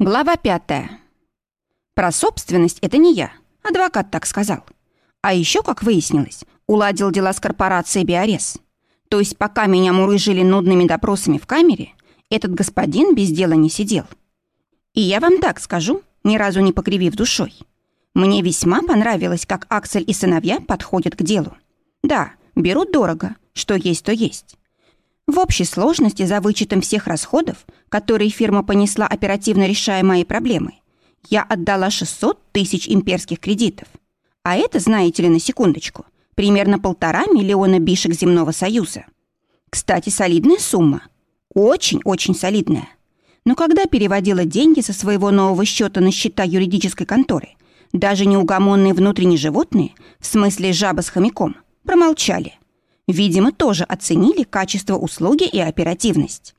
Глава пятая. Про собственность это не я. Адвокат так сказал. А еще, как выяснилось, уладил дела с корпорацией «Биорез». То есть пока меня мурыжили нудными допросами в камере, этот господин без дела не сидел. И я вам так скажу, ни разу не покривив душой. Мне весьма понравилось, как Аксель и сыновья подходят к делу. Да, берут дорого, что есть, то есть. В общей сложности за вычетом всех расходов, которые фирма понесла оперативно решая мои проблемы, я отдала 600 тысяч имперских кредитов. А это, знаете ли, на секундочку, примерно полтора миллиона бишек Земного Союза. Кстати, солидная сумма. Очень-очень солидная. Но когда переводила деньги со своего нового счета на счета юридической конторы, даже неугомонные внутренние животные, в смысле жаба с хомяком, промолчали – Видимо, тоже оценили качество услуги и оперативность.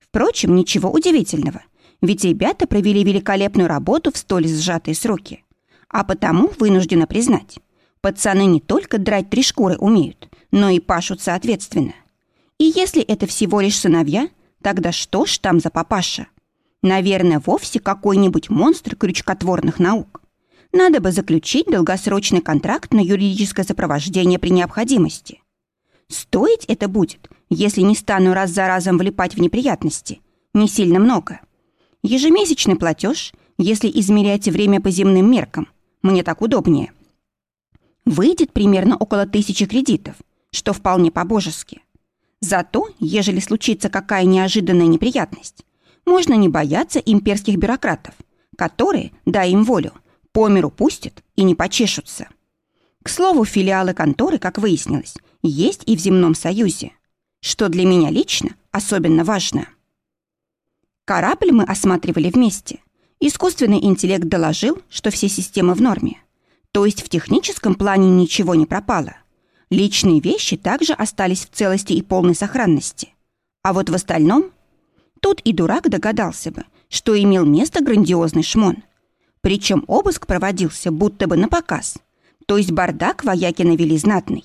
Впрочем, ничего удивительного, ведь ребята провели великолепную работу в столь сжатые сроки. А потому вынуждена признать, пацаны не только драть три шкуры умеют, но и пашут соответственно. И если это всего лишь сыновья, тогда что ж там за папаша? Наверное, вовсе какой-нибудь монстр крючкотворных наук. Надо бы заключить долгосрочный контракт на юридическое сопровождение при необходимости. Стоить это будет, если не стану раз за разом влипать в неприятности. Не сильно много. Ежемесячный платеж, если измерять время по земным меркам, мне так удобнее. Выйдет примерно около тысячи кредитов, что вполне по-божески. Зато, ежели случится какая неожиданная неприятность, можно не бояться имперских бюрократов, которые, дай им волю, по миру пустят и не почешутся. К слову, филиалы конторы, как выяснилось, есть и в земном союзе, что для меня лично особенно важно. Корабль мы осматривали вместе. Искусственный интеллект доложил, что все системы в норме. То есть в техническом плане ничего не пропало. Личные вещи также остались в целости и полной сохранности. А вот в остальном... Тут и дурак догадался бы, что имел место грандиозный шмон. Причем обыск проводился будто бы на показ. То есть бардак вояки навели знатный.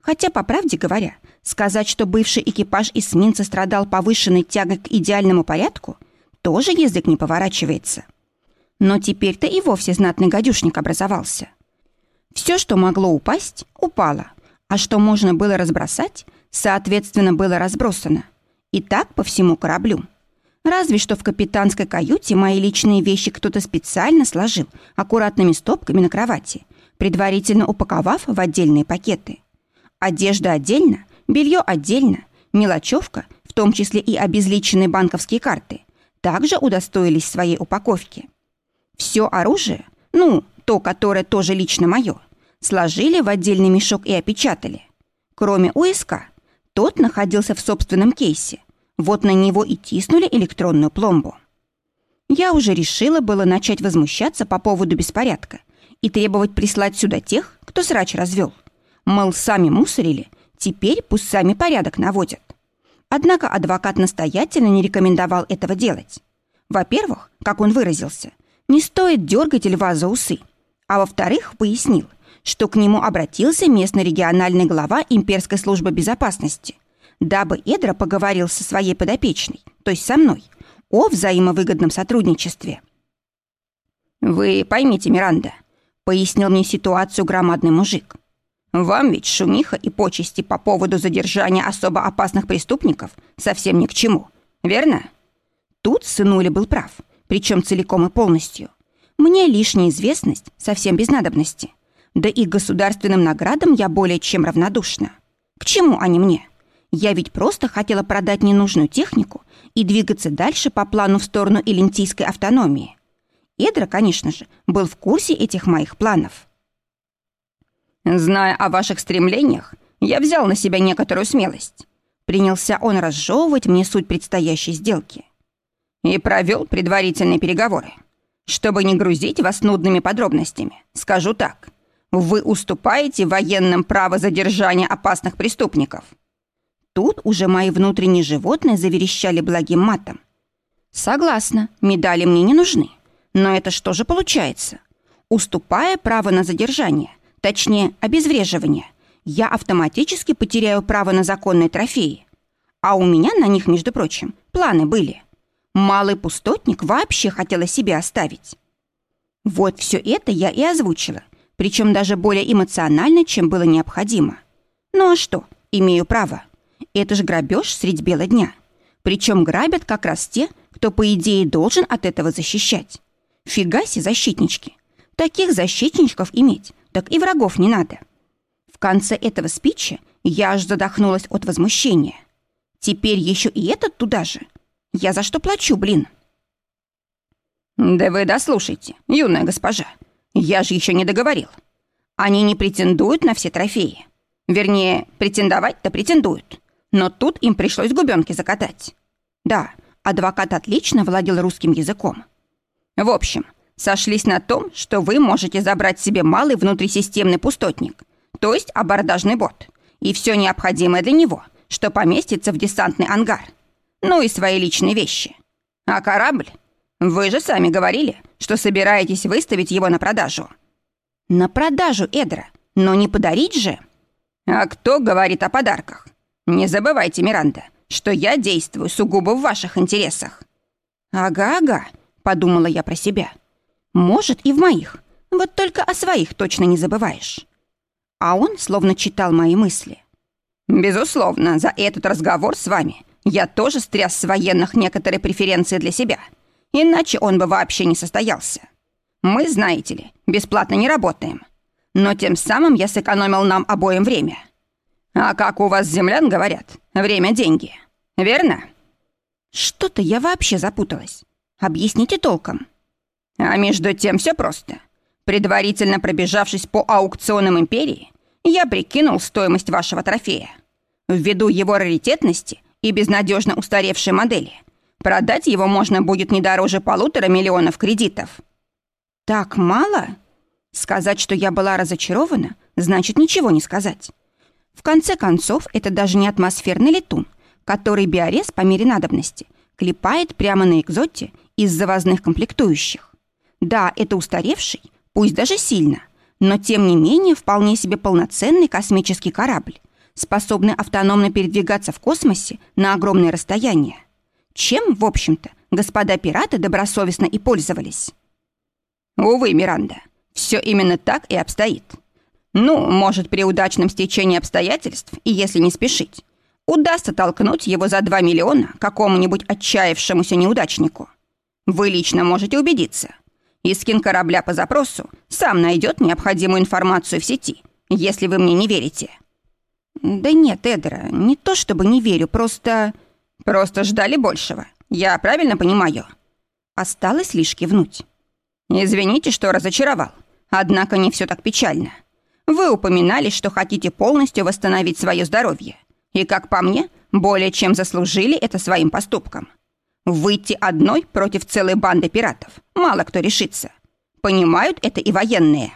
Хотя, по правде говоря, сказать, что бывший экипаж эсминца страдал повышенной тягой к идеальному порядку, тоже язык не поворачивается. Но теперь-то и вовсе знатный гадюшник образовался. Все, что могло упасть, упало, а что можно было разбросать, соответственно, было разбросано. И так по всему кораблю. Разве что в капитанской каюте мои личные вещи кто-то специально сложил аккуратными стопками на кровати, предварительно упаковав в отдельные пакеты. Одежда отдельно, белье отдельно, мелочевка, в том числе и обезличенные банковские карты, также удостоились своей упаковки. Все оружие, ну, то, которое тоже лично мое, сложили в отдельный мешок и опечатали. Кроме УСК, тот находился в собственном кейсе. Вот на него и тиснули электронную пломбу. Я уже решила было начать возмущаться по поводу беспорядка и требовать прислать сюда тех, кто срач развел. Мол, сами мусорили, теперь пусть сами порядок наводят. Однако адвокат настоятельно не рекомендовал этого делать. Во-первых, как он выразился, не стоит дергать льва за усы. А во-вторых, пояснил, что к нему обратился местный региональный глава имперской службы безопасности, дабы Эдра поговорил со своей подопечной, то есть со мной, о взаимовыгодном сотрудничестве. «Вы поймите, Миранда», — пояснил мне ситуацию громадный мужик. Вам ведь шумиха и почести по поводу задержания особо опасных преступников совсем ни к чему, верно? Тут сынуля был прав, причем целиком и полностью. Мне лишняя известность совсем без надобности. Да и государственным наградам я более чем равнодушна. К чему они мне? Я ведь просто хотела продать ненужную технику и двигаться дальше по плану в сторону элентийской автономии. Эдра, конечно же, был в курсе этих моих планов. Зная о ваших стремлениях, я взял на себя некоторую смелость. Принялся он разжевывать мне суть предстоящей сделки. И провел предварительные переговоры. Чтобы не грузить вас нудными подробностями, скажу так. Вы уступаете военным право задержания опасных преступников. Тут уже мои внутренние животные заверещали благим матом. Согласна, медали мне не нужны. Но это что же получается? Уступая право на задержание, точнее, обезвреживание, я автоматически потеряю право на законные трофеи. А у меня на них, между прочим, планы были. Малый пустотник вообще хотела себе оставить. Вот все это я и озвучила, причем даже более эмоционально, чем было необходимо. Ну а что, имею право. Это же грабеж средь бела дня. Причем грабят как раз те, кто, по идее, должен от этого защищать. Фига себе защитнички. Таких защитничков иметь, так и врагов не надо. В конце этого спича я аж задохнулась от возмущения. Теперь еще и этот туда же. Я за что плачу, блин? Да вы дослушайте, юная госпожа. Я же еще не договорил. Они не претендуют на все трофеи. Вернее, претендовать-то претендуют. Но тут им пришлось губенки закатать. Да, адвокат отлично владел русским языком. В общем, сошлись на том, что вы можете забрать себе малый внутрисистемный пустотник, то есть абордажный бот, и все необходимое для него, что поместится в десантный ангар. Ну и свои личные вещи. А корабль? Вы же сами говорили, что собираетесь выставить его на продажу. На продажу, Эдра, но не подарить же. А кто говорит о подарках? Не забывайте, Миранда, что я действую сугубо в ваших интересах. Ага-ага, подумала я про себя. Может, и в моих. Вот только о своих точно не забываешь. А он словно читал мои мысли. Безусловно, за этот разговор с вами я тоже стряс с военных некоторые преференции для себя. Иначе он бы вообще не состоялся. Мы, знаете ли, бесплатно не работаем. Но тем самым я сэкономил нам обоим время. А как у вас, землян, говорят, время – деньги. Верно? Что-то я вообще запуталась. Объясните толком. А между тем все просто. Предварительно пробежавшись по аукционам империи, я прикинул стоимость вашего трофея. Ввиду его раритетности и безнадежно устаревшей модели, продать его можно будет не дороже полутора миллионов кредитов. Так мало? Сказать, что я была разочарована, значит ничего не сказать. В конце концов, это даже не атмосферный летун, который биорез по мере надобности клепает прямо на экзоте из завозных комплектующих. Да, это устаревший, пусть даже сильно, но тем не менее вполне себе полноценный космический корабль, способный автономно передвигаться в космосе на огромное расстояние. Чем, в общем-то, господа пираты добросовестно и пользовались. Увы, Миранда, все именно так и обстоит. Ну, может, при удачном стечении обстоятельств, и если не спешить, удастся толкнуть его за 2 миллиона какому-нибудь отчаявшемуся неудачнику. Вы лично можете убедиться. Искин корабля по запросу сам найдет необходимую информацию в сети, если вы мне не верите. Да нет, Эдра, не то чтобы не верю, просто... Просто ждали большего. Я правильно понимаю? Осталось лишь кивнуть. Извините, что разочаровал. Однако не все так печально. Вы упоминали, что хотите полностью восстановить свое здоровье. И, как по мне, более чем заслужили это своим поступком. Выйти одной против целой банды пиратов мало кто решится. Понимают это и военные.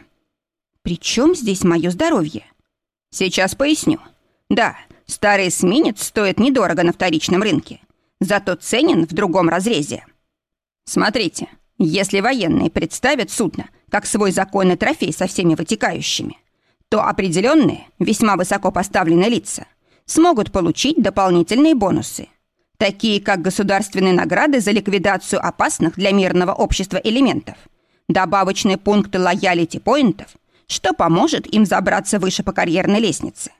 При чем здесь мое здоровье? Сейчас поясню. Да, старый эсминец стоит недорого на вторичном рынке, зато ценен в другом разрезе. Смотрите, если военные представят судно как свой законный трофей со всеми вытекающими, то определенные, весьма высоко поставленные лица смогут получить дополнительные бонусы, такие как государственные награды за ликвидацию опасных для мирного общества элементов, добавочные пункты лоялити-поинтов, что поможет им забраться выше по карьерной лестнице.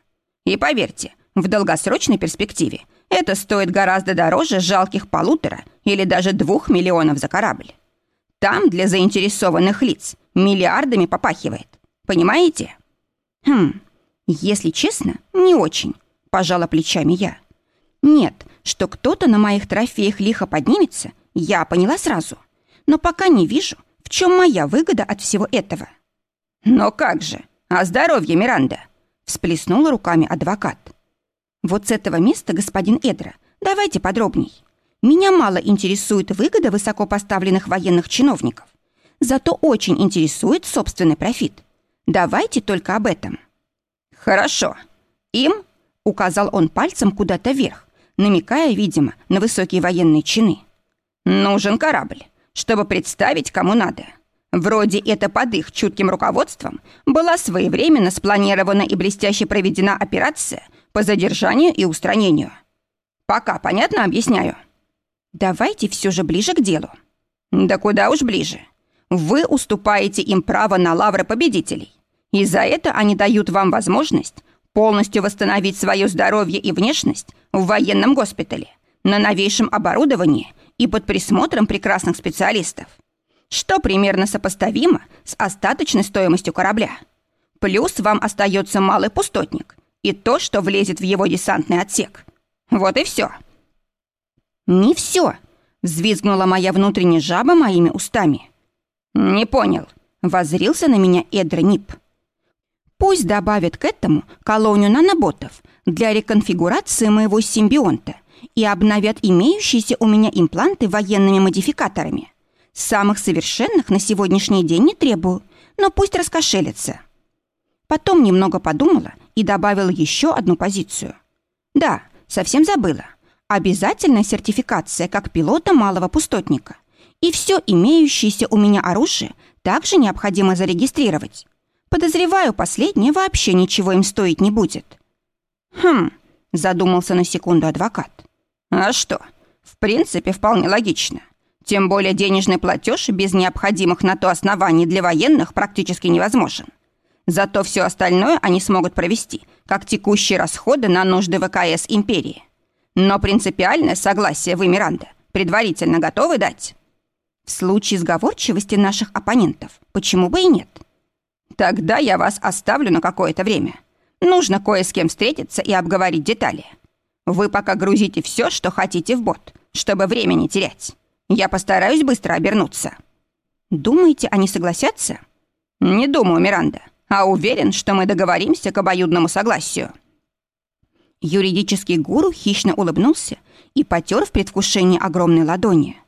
И поверьте, в долгосрочной перспективе это стоит гораздо дороже жалких полутора или даже двух миллионов за корабль. Там для заинтересованных лиц миллиардами попахивает. Понимаете? «Хм, если честно, не очень», — пожала плечами я. «Нет, что кто-то на моих трофеях лихо поднимется, я поняла сразу. Но пока не вижу, в чем моя выгода от всего этого». «Но как же? А здоровье, Миранда?» — всплеснула руками адвокат. «Вот с этого места, господин Эдра, давайте подробней. Меня мало интересует выгода высокопоставленных военных чиновников. Зато очень интересует собственный профит. Давайте только об этом». «Хорошо. Им?» — указал он пальцем куда-то вверх, намекая, видимо, на высокие военные чины. «Нужен корабль, чтобы представить, кому надо. Вроде это под их чутким руководством была своевременно спланирована и блестяще проведена операция по задержанию и устранению. Пока понятно объясняю?» Давайте все же ближе к делу. Да куда уж ближе. Вы уступаете им право на лавры победителей. И за это они дают вам возможность полностью восстановить свое здоровье и внешность в военном госпитале, на новейшем оборудовании и под присмотром прекрасных специалистов, что примерно сопоставимо с остаточной стоимостью корабля. Плюс вам остается малый пустотник и то, что влезет в его десантный отсек. Вот и все. «Не все», — взвизгнула моя внутренняя жаба моими устами. «Не понял», — возрился на меня Эдра Нип. Пусть добавят к этому колонию наноботов для реконфигурации моего симбионта и обновят имеющиеся у меня импланты военными модификаторами. Самых совершенных на сегодняшний день не требую, но пусть раскошелятся. Потом немного подумала и добавила еще одну позицию. Да, совсем забыла. Обязательная сертификация как пилота малого пустотника. И все имеющееся у меня оружие также необходимо зарегистрировать. Подозреваю, последнее вообще ничего им стоить не будет. Хм, задумался на секунду адвокат. А что? В принципе, вполне логично. Тем более денежный платеж без необходимых на то оснований для военных практически невозможен. Зато все остальное они смогут провести, как текущие расходы на нужды ВКС империи. Но принципиальное согласие вы, Миранда, предварительно готовы дать? В случае сговорчивости наших оппонентов, почему бы и нет? Тогда я вас оставлю на какое-то время. Нужно кое с кем встретиться и обговорить детали. Вы пока грузите все, что хотите в бот, чтобы время не терять. Я постараюсь быстро обернуться. Думаете, они согласятся? Не думаю, Миранда, а уверен, что мы договоримся к обоюдному согласию. Юридический гуру хищно улыбнулся и потер в предвкушении огромной ладони.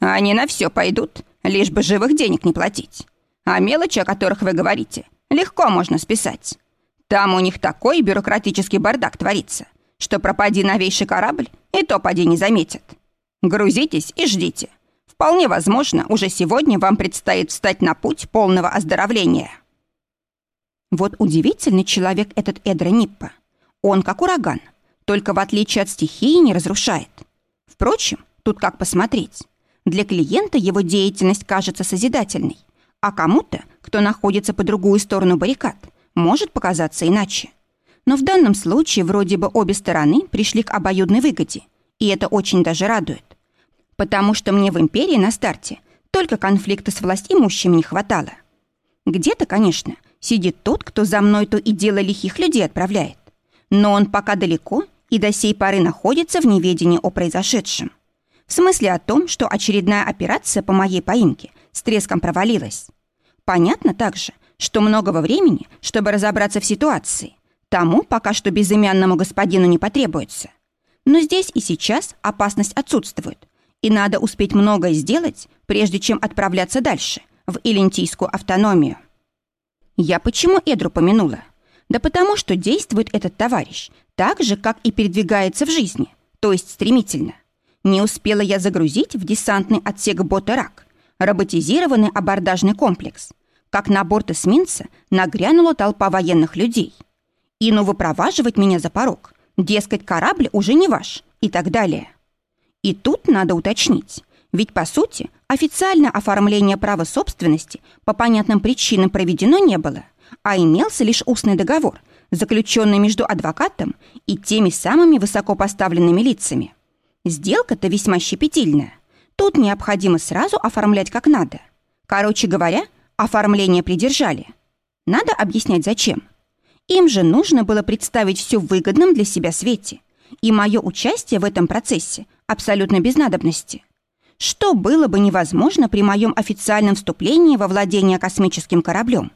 Они на все пойдут, лишь бы живых денег не платить. А мелочи, о которых вы говорите, легко можно списать. Там у них такой бюрократический бардак творится, что пропади новейший корабль, и то поди не заметят. Грузитесь и ждите. Вполне возможно, уже сегодня вам предстоит встать на путь полного оздоровления. Вот удивительный человек этот Эдра Ниппа. Он как ураган, только в отличие от стихии не разрушает. Впрочем, тут как посмотреть. Для клиента его деятельность кажется созидательной, а кому-то, кто находится по другую сторону баррикад, может показаться иначе. Но в данном случае вроде бы обе стороны пришли к обоюдной выгоде, и это очень даже радует. Потому что мне в империи на старте только конфликта с властимущими не хватало. Где-то, конечно, сидит тот, кто за мной то и дело лихих людей отправляет. Но он пока далеко и до сей поры находится в неведении о произошедшем. В смысле о том, что очередная операция по моей поимке с треском провалилась. Понятно также, что многого времени, чтобы разобраться в ситуации, тому пока что безымянному господину не потребуется. Но здесь и сейчас опасность отсутствует, и надо успеть многое сделать, прежде чем отправляться дальше, в Илентийскую автономию. Я почему Эдру помянула? Да потому что действует этот товарищ так же, как и передвигается в жизни, то есть стремительно. Не успела я загрузить в десантный отсек бота «Рак», роботизированный абордажный комплекс, как на борт эсминца нагрянула толпа военных людей. И ну выпроваживать меня за порог, дескать, корабль уже не ваш и так далее. И тут надо уточнить, ведь, по сути, официальное оформление права собственности по понятным причинам проведено не было, а имелся лишь устный договор, заключенный между адвокатом и теми самыми высокопоставленными лицами. Сделка-то весьма щепетильная – Тут необходимо сразу оформлять как надо. Короче говоря, оформление придержали. Надо объяснять зачем. Им же нужно было представить все в выгодном для себя свете. И мое участие в этом процессе абсолютно без надобности. Что было бы невозможно при моем официальном вступлении во владение космическим кораблем.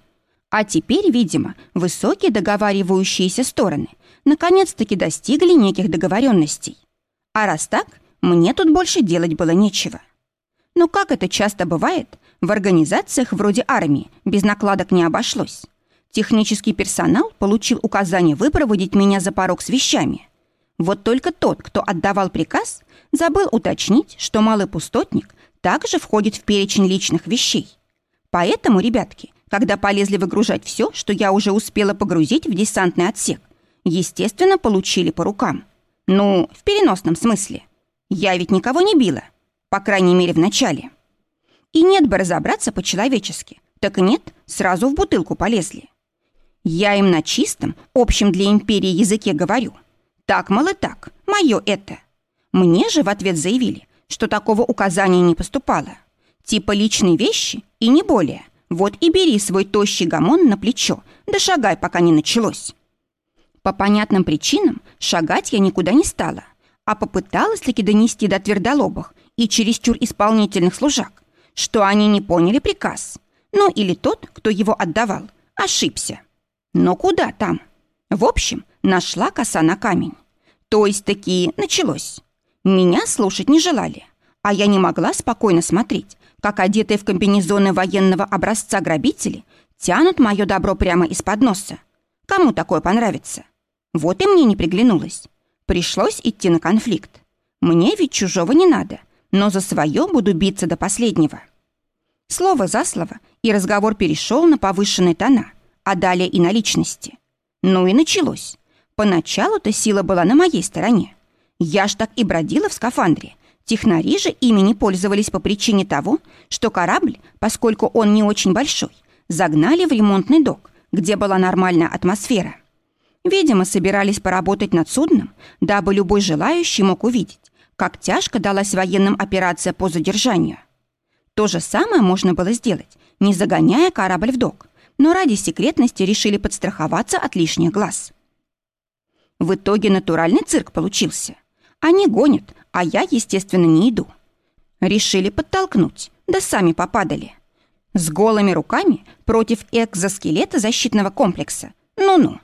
А теперь, видимо, высокие договаривающиеся стороны наконец-таки достигли неких договоренностей. А раз так, мне тут больше делать было нечего. Но как это часто бывает, в организациях вроде армии без накладок не обошлось. Технический персонал получил указание выпроводить меня за порог с вещами. Вот только тот, кто отдавал приказ, забыл уточнить, что малый пустотник также входит в перечень личных вещей. Поэтому, ребятки, когда полезли выгружать все, что я уже успела погрузить в десантный отсек, естественно, получили по рукам. Ну, в переносном смысле. Я ведь никого не била, по крайней мере, в начале. И нет бы разобраться по-человечески. Так нет, сразу в бутылку полезли. Я им на чистом, общем для империи языке говорю. Так, мало так, мое это. Мне же в ответ заявили, что такого указания не поступало. Типа личные вещи и не более. Вот и бери свой тощий гамон на плечо, да шагай, пока не началось. По понятным причинам шагать я никуда не стала, а попыталась таки донести до твердолобых и чересчур исполнительных служак, что они не поняли приказ. Ну или тот, кто его отдавал, ошибся. Но куда там? В общем, нашла коса на камень. То есть такие началось. Меня слушать не желали, а я не могла спокойно смотреть, как одетые в комбинезоны военного образца грабители тянут мое добро прямо из-под носа. Кому такое понравится? Вот и мне не приглянулось. Пришлось идти на конфликт. Мне ведь чужого не надо, но за свое буду биться до последнего. Слово за слово, и разговор перешел на повышенные тона, а далее и на личности. Ну и началось. Поначалу-то сила была на моей стороне. Я ж так и бродила в скафандре. Технари же ими не пользовались по причине того, что корабль, поскольку он не очень большой, загнали в ремонтный док, где была нормальная атмосфера. Видимо, собирались поработать над судном, дабы любой желающий мог увидеть, как тяжко далась военным операция по задержанию. То же самое можно было сделать, не загоняя корабль в док, но ради секретности решили подстраховаться от лишних глаз. В итоге натуральный цирк получился. Они гонят, а я, естественно, не иду. Решили подтолкнуть, да сами попадали. С голыми руками против экзоскелета защитного комплекса. Ну-ну.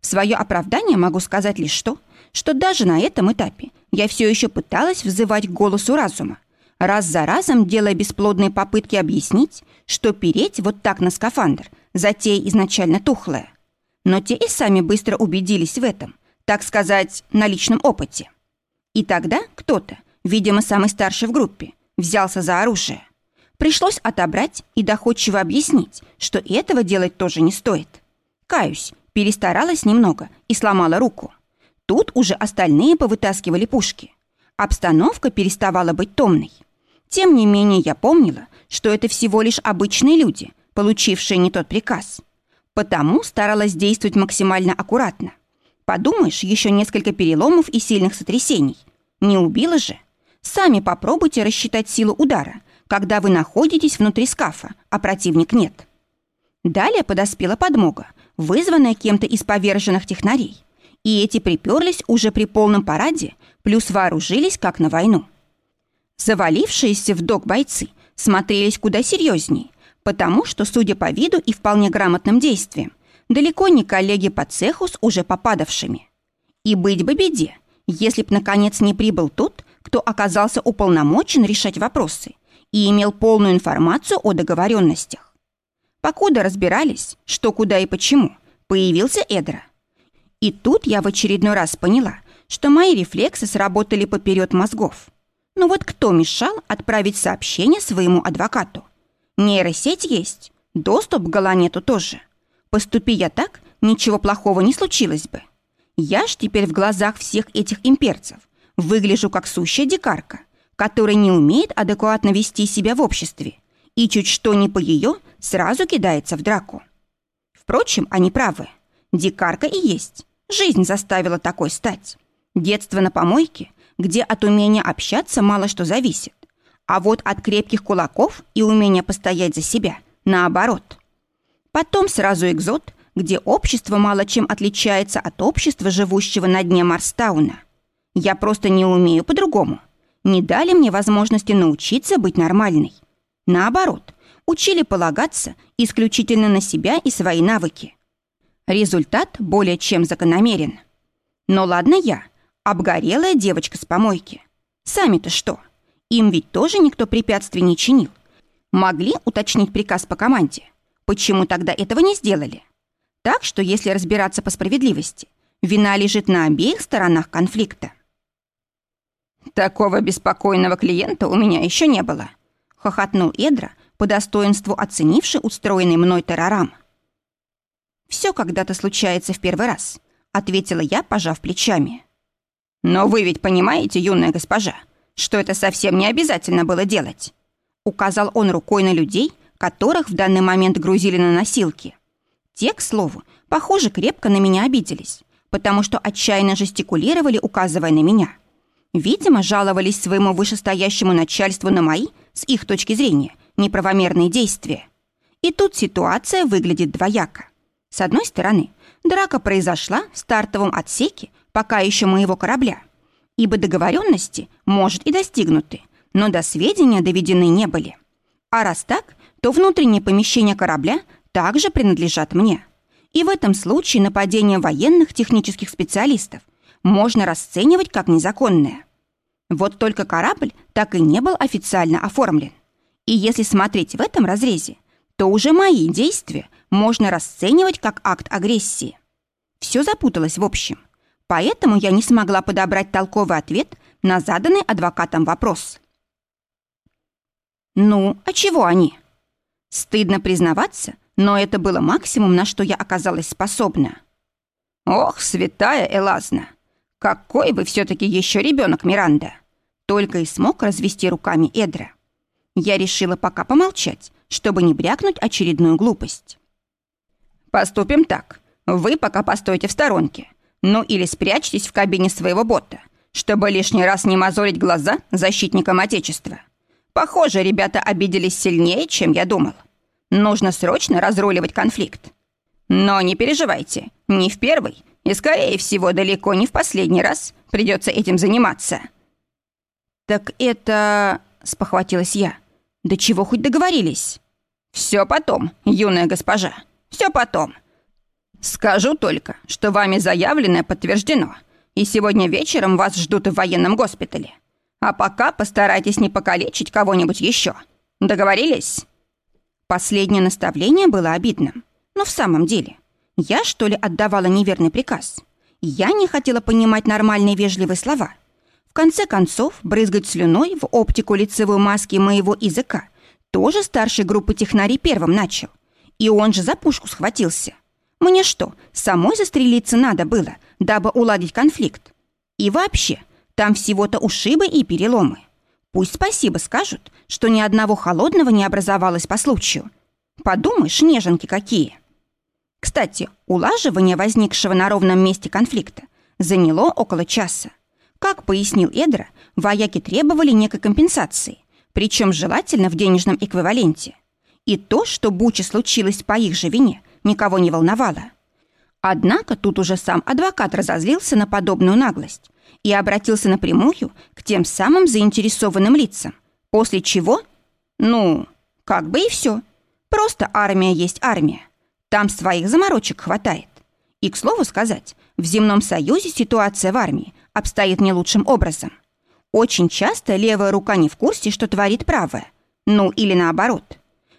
В свое оправдание могу сказать лишь то, что даже на этом этапе я все еще пыталась взывать к голосу разума, раз за разом делая бесплодные попытки объяснить, что переть вот так на скафандр – затея изначально тухлая. Но те и сами быстро убедились в этом, так сказать, на личном опыте. И тогда кто-то, видимо, самый старший в группе, взялся за оружие. Пришлось отобрать и доходчиво объяснить, что этого делать тоже не стоит. Каюсь, перестаралась немного и сломала руку. Тут уже остальные повытаскивали пушки. Обстановка переставала быть томной. Тем не менее я помнила, что это всего лишь обычные люди, получившие не тот приказ. Потому старалась действовать максимально аккуратно. Подумаешь, еще несколько переломов и сильных сотрясений. Не убило же? Сами попробуйте рассчитать силу удара, когда вы находитесь внутри скафа, а противник нет. Далее подоспела подмога, вызванная кем-то из поверженных технарей. И эти приперлись уже при полном параде, плюс вооружились как на войну. Завалившиеся в док бойцы смотрелись куда серьезнее, потому что, судя по виду и вполне грамотным действиям, далеко не коллеги по цеху с уже попадавшими. И быть бы беде, если б, наконец, не прибыл тот, кто оказался уполномочен решать вопросы и имел полную информацию о договоренностях. Покуда разбирались, что, куда и почему, появился Эдра. И тут я в очередной раз поняла, что мои рефлексы сработали поперед мозгов. Но вот кто мешал отправить сообщение своему адвокату? Нейросеть есть, доступ к Галанету тоже. Поступи я так, ничего плохого не случилось бы. Я ж теперь в глазах всех этих имперцев выгляжу как сущая дикарка, которая не умеет адекватно вести себя в обществе и чуть что не по ее сразу кидается в драку. Впрочем, они правы. Дикарка и есть. Жизнь заставила такой стать. Детство на помойке, где от умения общаться мало что зависит. А вот от крепких кулаков и умения постоять за себя – наоборот. Потом сразу экзот, где общество мало чем отличается от общества, живущего на дне Марстауна. Я просто не умею по-другому. Не дали мне возможности научиться быть нормальной. Наоборот, учили полагаться исключительно на себя и свои навыки. Результат более чем закономерен. Но ладно я, обгорелая девочка с помойки. Сами-то что? Им ведь тоже никто препятствий не чинил. Могли уточнить приказ по команде – Почему тогда этого не сделали? Так что, если разбираться по справедливости, вина лежит на обеих сторонах конфликта. «Такого беспокойного клиента у меня еще не было», — хохотнул Эдра, по достоинству оценивший устроенный мной террорам. «Все когда-то случается в первый раз», — ответила я, пожав плечами. «Но вы ведь понимаете, юная госпожа, что это совсем не обязательно было делать. Указал он рукой на людей, которых в данный момент грузили на носилки. Те, к слову, похоже, крепко на меня обиделись, потому что отчаянно жестикулировали, указывая на меня. Видимо, жаловались своему вышестоящему начальству на мои, с их точки зрения, неправомерные действия. И тут ситуация выглядит двояко. С одной стороны, драка произошла в стартовом отсеке пока еще моего корабля, ибо договоренности, может, и достигнуты, но до сведения доведены не были. А раз так, то внутренние помещения корабля также принадлежат мне. И в этом случае нападение военных технических специалистов можно расценивать как незаконное. Вот только корабль так и не был официально оформлен. И если смотреть в этом разрезе, то уже мои действия можно расценивать как акт агрессии. Все запуталось в общем. Поэтому я не смогла подобрать толковый ответ на заданный адвокатом вопрос. «Ну, а чего они?» Стыдно признаваться, но это было максимум, на что я оказалась способна. «Ох, святая Элазна! Какой вы все-таки еще ребенок, Миранда!» Только и смог развести руками Эдра. Я решила пока помолчать, чтобы не брякнуть очередную глупость. «Поступим так. Вы пока постойте в сторонке. Ну или спрячьтесь в кабине своего бота, чтобы лишний раз не мозолить глаза защитникам Отечества. Похоже, ребята обиделись сильнее, чем я думал. Нужно срочно разруливать конфликт. Но не переживайте, не в первый и, скорее всего, далеко не в последний раз придется этим заниматься». «Так это...» — спохватилась я. «Да чего хоть договорились?» «Все потом, юная госпожа, все потом. Скажу только, что вами заявленное подтверждено, и сегодня вечером вас ждут в военном госпитале. А пока постарайтесь не покалечить кого-нибудь еще. Договорились?» Последнее наставление было обидным. Но в самом деле, я, что ли, отдавала неверный приказ? Я не хотела понимать нормальные вежливые слова. В конце концов, брызгать слюной в оптику лицевой маски моего языка тоже старшей группы технарей первым начал. И он же за пушку схватился. Мне что, самой застрелиться надо было, дабы уладить конфликт? И вообще, там всего-то ушибы и переломы. Пусть спасибо скажут, что ни одного холодного не образовалось по случаю. Подумаешь, неженки какие. Кстати, улаживание возникшего на ровном месте конфликта заняло около часа. Как пояснил Эдра, вояки требовали некой компенсации, причем желательно в денежном эквиваленте. И то, что буча случилось по их же вине, никого не волновало. Однако тут уже сам адвокат разозлился на подобную наглость и обратился напрямую к тем самым заинтересованным лицам, после чего, ну, как бы и все. Просто армия есть армия. Там своих заморочек хватает. И, к слову сказать, в земном союзе ситуация в армии обстоит не лучшим образом. Очень часто левая рука не в курсе, что творит правая. Ну, или наоборот.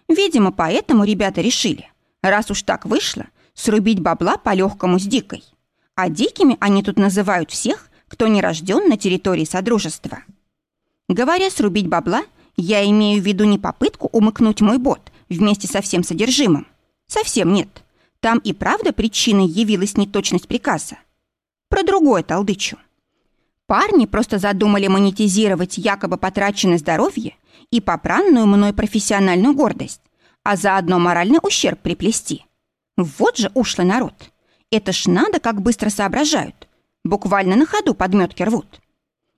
Видимо, поэтому ребята решили, раз уж так вышло, срубить бабла по-легкому с дикой. А дикими они тут называют всех, кто не рожден на территории Содружества. Говоря «срубить бабла», я имею в виду не попытку умыкнуть мой бот вместе со всем содержимым, Совсем нет. Там и правда причиной явилась неточность приказа. Про другое толдычу. Парни просто задумали монетизировать якобы потраченное здоровье и попранную мной профессиональную гордость, а заодно моральный ущерб приплести. Вот же ушлый народ. Это ж надо, как быстро соображают. Буквально на ходу подметки рвут.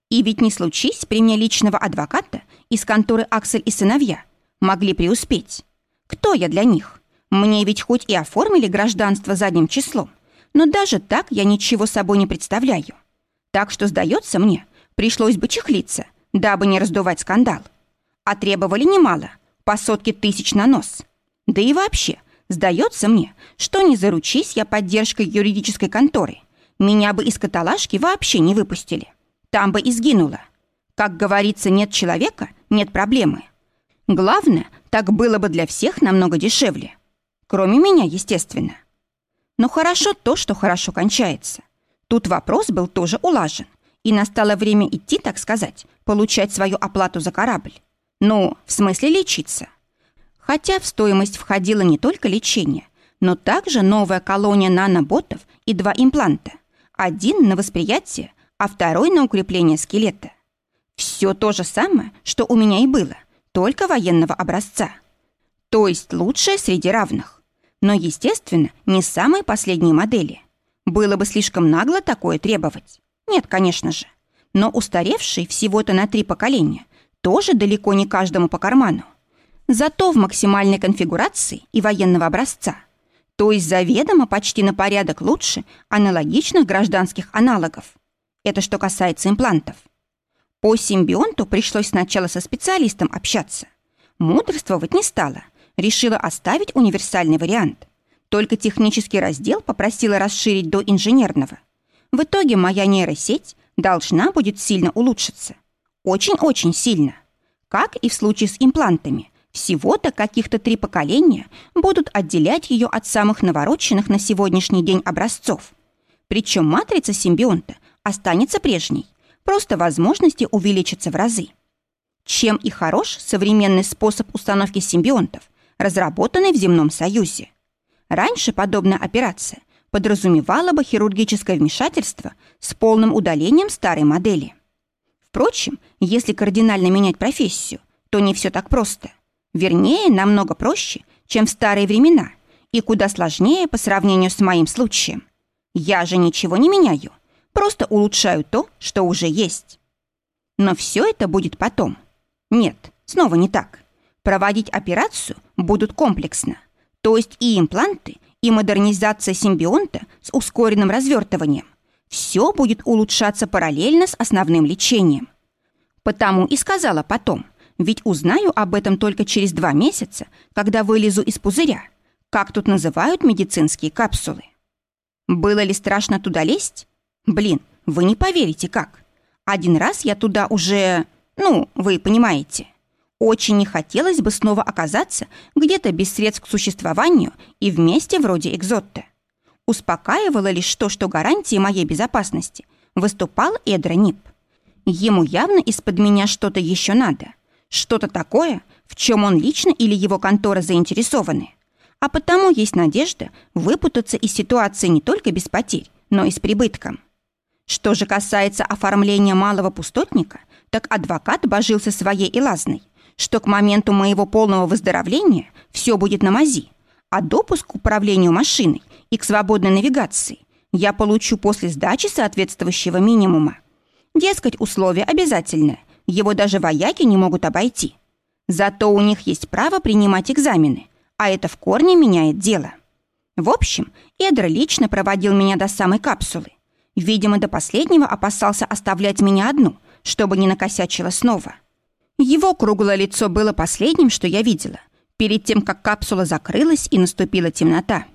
И ведь не случись при мне личного адвоката из конторы «Аксель и сыновья» могли преуспеть. Кто я для них? Мне ведь хоть и оформили гражданство задним числом, но даже так я ничего собой не представляю. Так что, сдается мне, пришлось бы чехлиться, дабы не раздувать скандал. А требовали немало, по сотке тысяч на нос. Да и вообще, сдается мне, что не заручись я поддержкой юридической конторы, меня бы из каталажки вообще не выпустили. Там бы и сгинула. Как говорится, нет человека, нет проблемы. Главное, так было бы для всех намного дешевле. Кроме меня, естественно. Но хорошо то, что хорошо кончается. Тут вопрос был тоже улажен. И настало время идти, так сказать, получать свою оплату за корабль. Ну, в смысле лечиться. Хотя в стоимость входило не только лечение, но также новая колония наноботов и два импланта. Один на восприятие, а второй на укрепление скелета. Все то же самое, что у меня и было, только военного образца. То есть лучшее среди равных. Но, естественно, не самые последние модели. Было бы слишком нагло такое требовать. Нет, конечно же. Но устаревшие всего-то на три поколения тоже далеко не каждому по карману. Зато в максимальной конфигурации и военного образца, то есть заведомо почти на порядок лучше аналогичных гражданских аналогов. Это что касается имплантов. По симбионту пришлось сначала со специалистом общаться. Мудрствовать не стала. Решила оставить универсальный вариант. Только технический раздел попросила расширить до инженерного. В итоге моя нейросеть должна будет сильно улучшиться. Очень-очень сильно. Как и в случае с имплантами. Всего-то каких-то три поколения будут отделять ее от самых навороченных на сегодняшний день образцов. Причем матрица симбионта останется прежней, просто возможности увеличатся в разы. Чем и хорош современный способ установки симбионтов, разработанный в Земном Союзе. Раньше подобная операция подразумевала бы хирургическое вмешательство с полным удалением старой модели. Впрочем, если кардинально менять профессию, то не все так просто. Вернее, намного проще, чем в старые времена, и куда сложнее по сравнению с моим случаем. Я же ничего не меняю, просто улучшаю то, что уже есть. Но все это будет потом. Нет, снова не так. Проводить операцию будут комплексно, то есть и импланты, и модернизация симбионта с ускоренным развертыванием все будет улучшаться параллельно с основным лечением. Потому и сказала потом, ведь узнаю об этом только через два месяца, когда вылезу из пузыря, как тут называют медицинские капсулы. Было ли страшно туда лезть? Блин, вы не поверите как. Один раз я туда уже... Ну, вы понимаете. Очень не хотелось бы снова оказаться где-то без средств к существованию и вместе вроде экзотта. Успокаивало лишь то, что гарантией моей безопасности выступал Эдра Нип. Ему явно из-под меня что-то еще надо. Что-то такое, в чем он лично или его контора заинтересованы. А потому есть надежда выпутаться из ситуации не только без потерь, но и с прибытком. Что же касается оформления малого пустотника, так адвокат божился своей и лазной, что к моменту моего полного выздоровления все будет на мази, а допуск к управлению машиной и к свободной навигации я получу после сдачи соответствующего минимума. Дескать, условие обязательное, его даже вояки не могут обойти. Зато у них есть право принимать экзамены, а это в корне меняет дело. В общем, Эдра лично проводил меня до самой капсулы. Видимо, до последнего опасался оставлять меня одну, чтобы не накосячило снова. Его круглое лицо было последним, что я видела, перед тем, как капсула закрылась и наступила темнота.